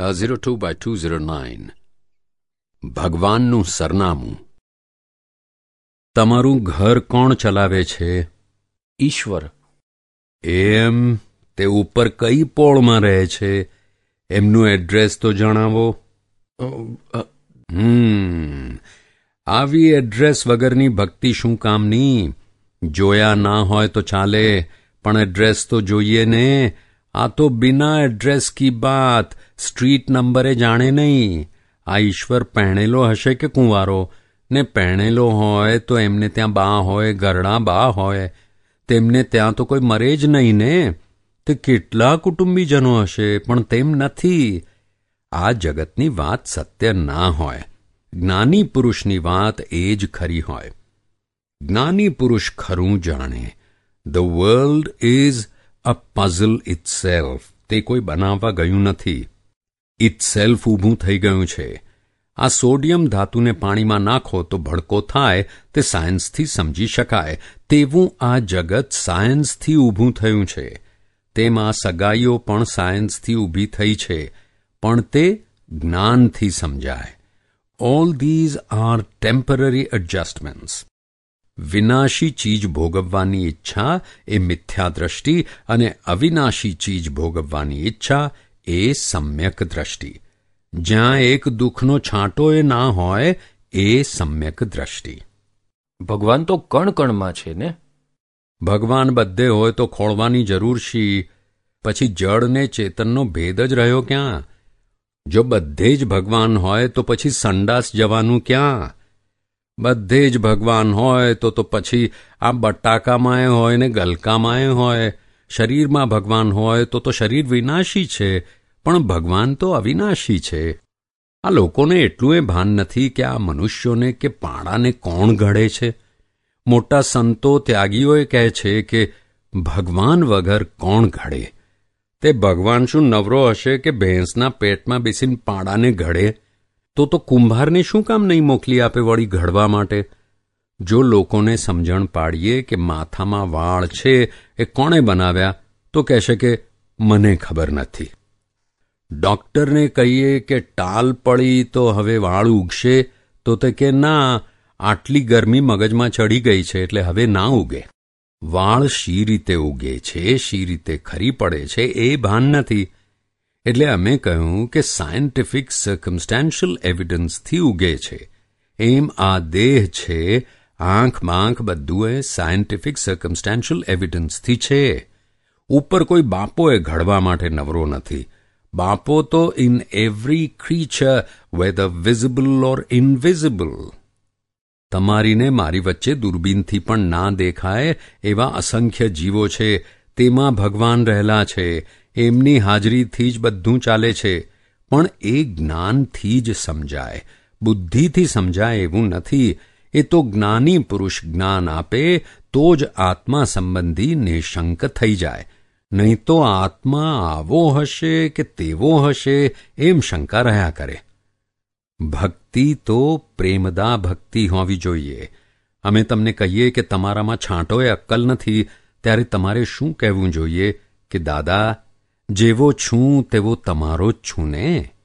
Zero two by two zero nine ભગવાનનું સરનામું. તમારું ઘર કોણ ચલાવે છે? ઈશ્વર. એમ તે ઉપર કઈ પોળમાં રહે છે? એમનું એડ્રેસ તો જણાવો. હમ. આવી એડ્રેસ વગરની ભક્તિ શું કામની? જોયા ના હોય તો ચાલે, પણ એડ્રેસ તો જોઈએ ને. આ તો બિના એડ્રેસ કી બાત, સ્ટ્રીટ નંબરે જાણે નહીં. આ ઈશ્વર પહેણેલો હશે કે કુંવારો? ને પહેણેલો હોય તો એમને ત્યાં બા હોય ગરડા બા હોય. તેમને ત્યાં તો કોઈ મરે જ નહીં ને. તે કેટલા કુટુંબીજનો હશે, પણ તેમ નથી. આ જગતની વાત સત્ય ના હોય. જ્ઞાની પુરુષની વાત એ જ ખરી હોય. જ્ઞાની પુરુષ ખરું જાણે. The world is a puzzle itself તે કોઈ બનાવવા ગયું નથી. ઇટસેલ્ફ ઊભું થઈ ગયું છે. આ સોડિયમ ધાતુને પાણીમાં નાખો તો ભડકો થાય, તે સાયન્સથી સમજી શકાય. તેવું આ જગત સાયન્સથી ઊભું થયું છે. તેમાં સગાઈઓ પણ સાયન્સથી ઊભી થઈ છે. પણ તે જ્ઞાનથી સમજાય. All these are temporary adjustments વિનાશી ચીજ ભોગવવાની ઈચ્છા એ મિથ્યા દ્રષ્ટિ અને અવિનાશી ચીજ ભોગવવાની ઈચ્છા એ સમ્યક દ્રષ્ટિ. જ્યાં એક દુઃખનો છાંટો એ ના હોય એ સમ્યક દ્રષ્ટિ. ભગવાન તો કણ કણમાં છે ને? ભગવાન બધે હોય તો ખોળવાની જરૂર શી? પછી જળ ને ચેતનનો ભેદ જ રહ્યો ક્યાં? જો બધે જ ભગવાન હોય તો પછી સંડાસ જવાનું ક્યાં? બધે જ ભગવાન હોય તો તો પછી આ બટાકામાંય હોય ને ગલકામાંય હોય. શરીરમાં ભગવાન હોય તો તો શરીર વિનાશી છે, પણ ભગવાન તો અવિનાશી છે. આ લોકોને એટલું એ ભાન નથી કે આ મનુષ્યોને કે પાણાને કોણ ઘડે છે? મોટા સંતો ત્યાગીઓએ કહે છે કે ભગવાન વગર કોણ ઘડે? તે ભગવાન શું નવરો હશે કે ભેંસના પેટમાં બેસીને પાડાને ઘડે? તો તો કુંભારને શું કામ નહીં મોકલી આપે વળી ઘડવા માટે? જો લોકોને સમજણ પાડીએ કે માથામાં વાળ છે એ કોણે બનાવ્યા, તો કહેશે કે મને ખબર નથી. ડોક્ટરને કહીએ કે ટાલ પડી તો હવે વાળ ઉગશે, તો તે કે ના, આટલી ગરમી મગજમાં ચડી ગઈ છે એટલે હવે ના ઉગે. વાળ શી રીતે ઉગે છે, શી રીતે ખરી પડે છે એ ભાન નથી. એટલે અમે કહ્યું કે સાયન્ટિફિક સર્કમસ્ટાન્શિયલ એવિડન્સથી ઉગે છે. એમ આ દેહ છે, આંખ માંખ બધું એ સાયન્ટિફિક સર્કમસ્ટાન્શિયલ એવિડન્સથી છે. ઉપર કોઈ બાપોએ ઘડવા માટે નવરો નથી. બાપો તો in every creature whether visible or invisible તમારીને મારી વચ્ચે દૂરબીનથી પણ ના દેખાય એવા અસંખ્ય જીવો છે, તેમાં ભગવાન રહેલા છે. એમની હાજરીથી જ બધું ચાલે છે. પણ એ જ્ઞાનથી જ સમજાય. બુદ્ધિથી સમજાય એવું નથી. એ તો જ્ઞાની પુરુષ જ્ઞાન આપે, તો જ આત્મા સંબંધી નિશંક થઈ જાય. નહીં તો આત્મા આવો હશે કે તેવો હશે, એમ શંકા રહ્યા કરે. ભક્તિ તો પ્રેમદા ભક્તિ હોવી જોઈએ. અમે તમને કહીએ કે તમારામાં છાંટોએ અક્કલ નથી, ત્યારે તમારે શું કહેવું જોઈએ કે, દાદા જેવો છું તેવો તમારો જ છું ને?